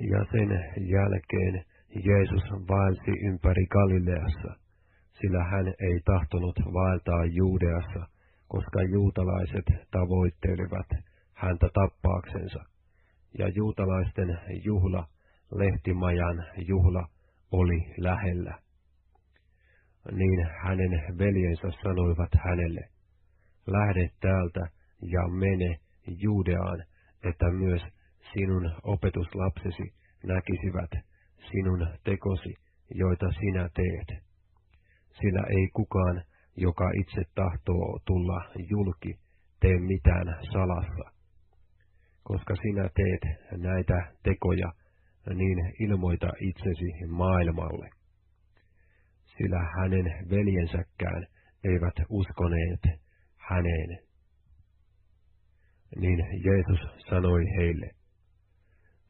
Ja sen jälkeen Jeesus vaelsi ympäri Galileassa, sillä hän ei tahtonut vaeltaa Juudeassa, koska juutalaiset tavoittelivat häntä tappaaksensa. Ja juutalaisten juhla, lehtimajan juhla, oli lähellä. Niin hänen veljensä sanoivat hänelle, lähde täältä ja mene Juudeaan, että myös sinun opetuslapsesi näkisivät sinun tekosi, joita sinä teet. Sillä ei kukaan, joka itse tahtoo tulla julki, tee mitään salassa. Koska sinä teet näitä tekoja, niin ilmoita itsesi maailmalle. Sillä hänen veljensäkään eivät uskoneet häneen. Niin Jeesus sanoi heille,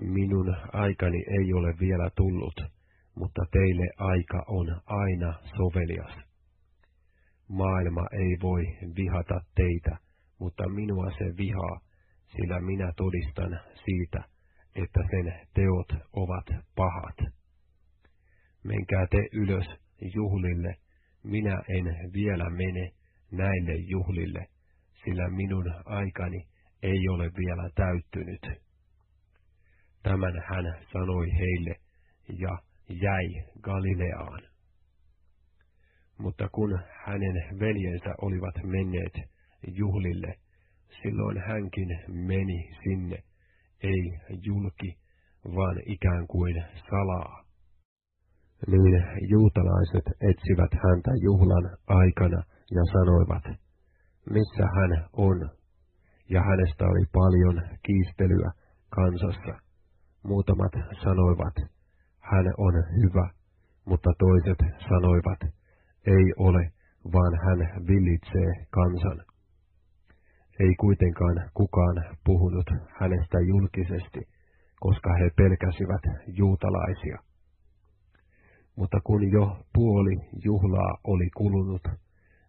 minun aikani ei ole vielä tullut, mutta teille aika on aina sovelias. Maailma ei voi vihata teitä, mutta minua se vihaa, sillä minä todistan siitä, että sen teot ovat pahat. Menkää te ylös juhlille, minä en vielä mene näille juhlille, sillä minun aikani ei ole vielä täyttynyt. Tämän hän sanoi heille ja jäi Galileaan. Mutta kun hänen veljensä olivat menneet juhlille, silloin hänkin meni sinne, ei julki, vaan ikään kuin salaa. Niin juutalaiset etsivät häntä juhlan aikana ja sanoivat, missä hän on, ja hänestä oli paljon kiistelyä kansassa. Muutamat sanoivat, hän on hyvä, mutta toiset sanoivat, ei ole, vaan hän villitsee kansan. Ei kuitenkaan kukaan puhunut hänestä julkisesti, koska he pelkäsivät juutalaisia. Mutta kun jo puoli juhlaa oli kulunut,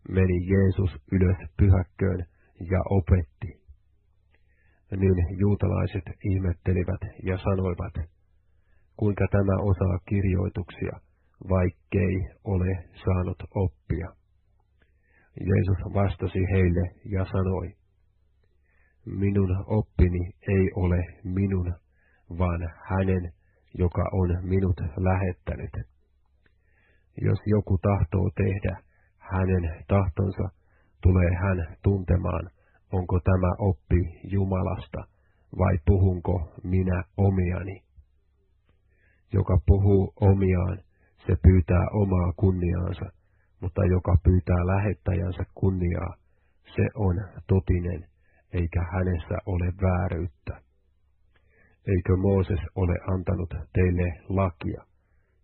meni Jeesus ylös pyhäkköön ja opetti niin juutalaiset ihmettelivät ja sanoivat, kuinka tämä osaa kirjoituksia, vaikkei ole saanut oppia. Jeesus vastasi heille ja sanoi, minun oppini ei ole minun, vaan hänen, joka on minut lähettänyt. Jos joku tahtoo tehdä hänen tahtonsa, tulee hän tuntemaan, onko tämä oppi Jumalasta vai puhunko minä omiani. Joka puhuu omiaan, se pyytää omaa kunniaansa, mutta joka pyytää lähettäjänsä kunniaa, se on totinen, eikä hänessä ole vääryyttä. Eikö Mooses ole antanut teille lakia,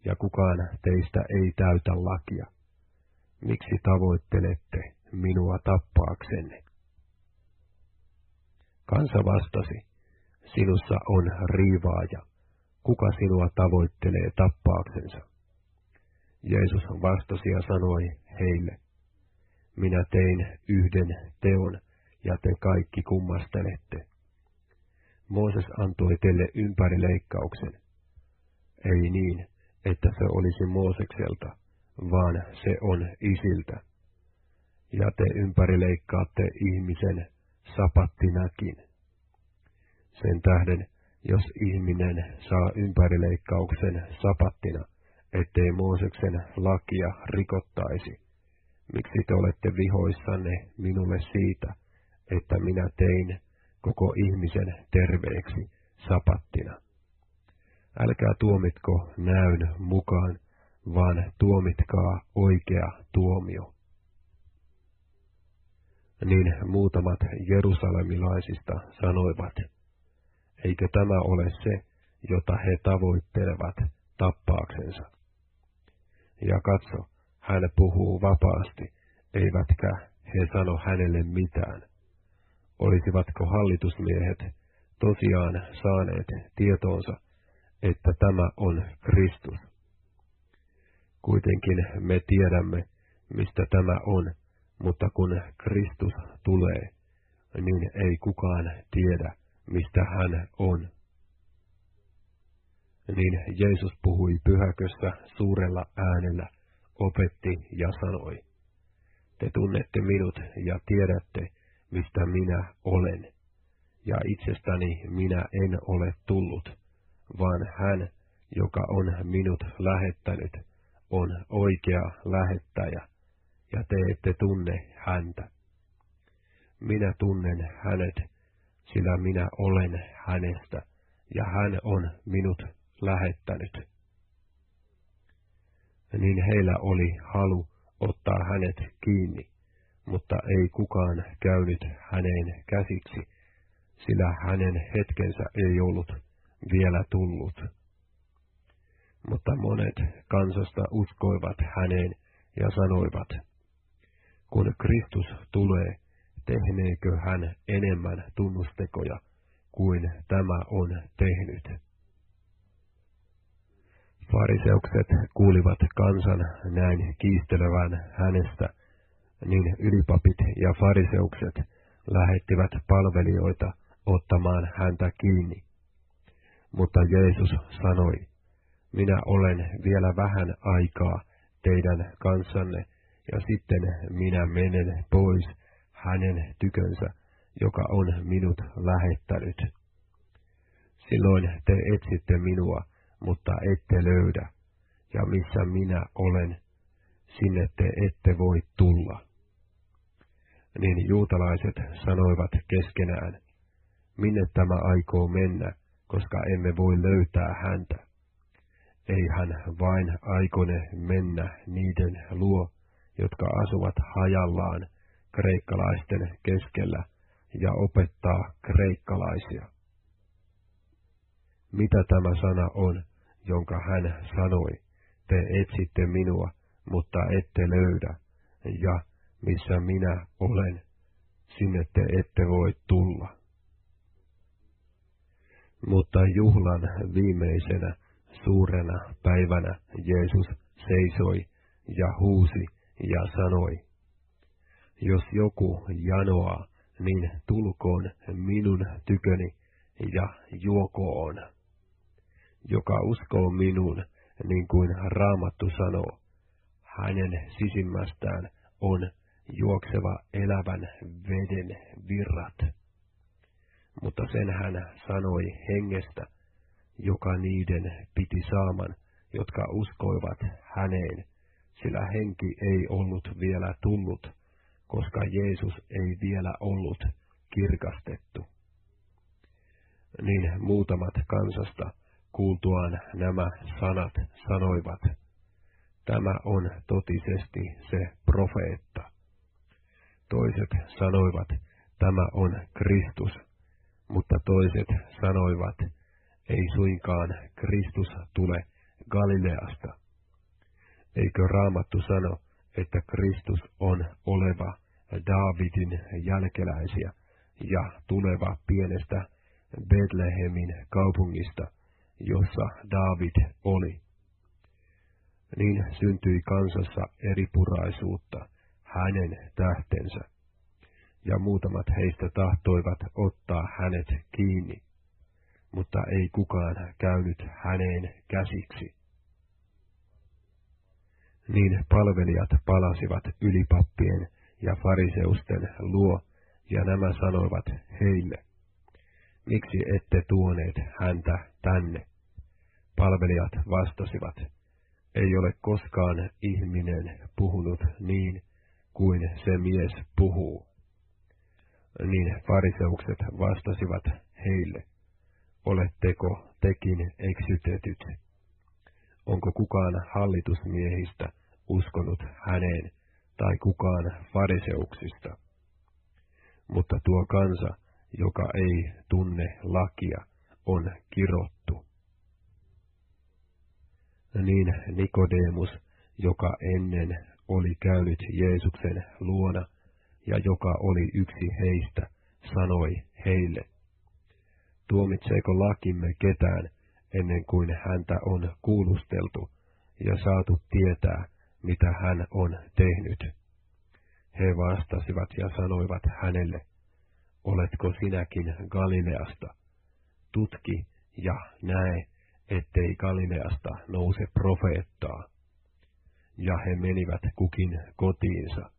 ja kukaan teistä ei täytä lakia? Miksi tavoittelette minua tappaaksenne? Kansa vastasi, sinussa on riivaaja, kuka sinua tavoittelee tappaaksensa? Jeesus vastasi ja sanoi heille, minä tein yhden teon, ja te kaikki kummastelette. Mooses antoi teille ympärileikkauksen. Ei niin, että se olisi Moosekselta, vaan se on isiltä. Ja te ympärileikkaatte ihmisen sapattinakin. Sen tähden, jos ihminen saa ympärileikkauksen sapattina, ettei Mooseksen lakia rikottaisi, miksi te olette vihoissanne minulle siitä, että minä tein koko ihmisen terveeksi sapattina? Älkää tuomitko näyn mukaan, vaan tuomitkaa oikea tuomio niin muutamat jerusalemilaisista sanoivat, eikö tämä ole se, jota he tavoittelevat tappaaksensa. Ja katso, hän puhuu vapaasti, eivätkä he sano hänelle mitään. Olisivatko hallitusmiehet tosiaan saaneet tietoonsa, että tämä on Kristus? Kuitenkin me tiedämme, mistä tämä on, mutta kun Kristus tulee, niin ei kukaan tiedä, mistä hän on. Niin Jeesus puhui pyhäkössä suurella äänellä, opetti ja sanoi, Te tunnette minut ja tiedätte, mistä minä olen, ja itsestäni minä en ole tullut, vaan hän, joka on minut lähettänyt, on oikea lähettäjä, ja te ette tunne häntä. Minä tunnen hänet, sillä minä olen hänestä, ja hän on minut lähettänyt. Niin heillä oli halu ottaa hänet kiinni, mutta ei kukaan käynyt häneen käsiksi, sillä hänen hetkensä ei ollut vielä tullut. Mutta monet kansasta uskoivat häneen ja sanoivat, kun Kristus tulee, tehneekö hän enemmän tunnustekoja kuin tämä on tehnyt. Fariseukset kuulivat kansan näin kiistelevän hänestä, niin ylipapit ja fariseukset lähettivät palvelijoita ottamaan häntä kiinni. Mutta Jeesus sanoi, minä olen vielä vähän aikaa teidän kanssanne, ja sitten minä menen pois hänen tykönsä, joka on minut lähettänyt. Silloin te etsitte minua, mutta ette löydä, ja missä minä olen, sinne te ette voi tulla. Niin juutalaiset sanoivat keskenään, minne tämä aikoo mennä, koska emme voi löytää häntä. Ei hän vain aikone mennä niiden luo, jotka asuvat hajallaan kreikkalaisten keskellä ja opettaa kreikkalaisia. Mitä tämä sana on, jonka hän sanoi, te etsitte minua, mutta ette löydä, ja missä minä olen, sinne te ette voi tulla. Mutta juhlan viimeisenä suurena päivänä Jeesus seisoi ja huusi ja sanoi, jos joku janoaa, niin tulkoon minun tyköni ja juokoon joka uskoo minuun, niin kuin Raamattu sanoo, hänen sisimmästään on juokseva elävän veden virrat. Mutta sen hän sanoi hengestä, joka niiden piti saaman, jotka uskoivat häneen, sillä henki ei ollut vielä tullut, koska Jeesus ei vielä ollut kirkastettu. Niin muutamat kansasta kuultuaan nämä sanat sanoivat, tämä on totisesti se profeetta. Toiset sanoivat, tämä on Kristus, mutta toiset sanoivat, ei suinkaan Kristus tule Galileasta. Eikö Raamattu sano, että Kristus on oleva Daavidin jälkeläisiä ja tuleva pienestä Betlehemin kaupungista – jossa David oli. Niin syntyi kansassa eripuraisuutta hänen tähtensä, ja muutamat heistä tahtoivat ottaa hänet kiinni, mutta ei kukaan käynyt häneen käsiksi. Niin palvelijat palasivat ylipappien ja fariseusten luo, ja nämä sanoivat heille, miksi ette tuoneet häntä tänne? Palvelijat vastasivat, ei ole koskaan ihminen puhunut niin kuin se mies puhuu. Niin fariseukset vastasivat heille, oletteko tekin eksytetyt? Onko kukaan hallitusmiehistä uskonut häneen tai kukaan fariseuksista? Mutta tuo kansa, joka ei tunne lakia, on kirottu niin Nikodemus, joka ennen oli käynyt Jeesuksen luona ja joka oli yksi heistä, sanoi heille, tuomitseeko lakimme ketään ennen kuin häntä on kuulusteltu ja saatu tietää, mitä hän on tehnyt. He vastasivat ja sanoivat hänelle, oletko sinäkin Galileasta? Tutki ja näe, ettei Galileasta nouse profeettaa. Ja he menivät kukin kotiinsa.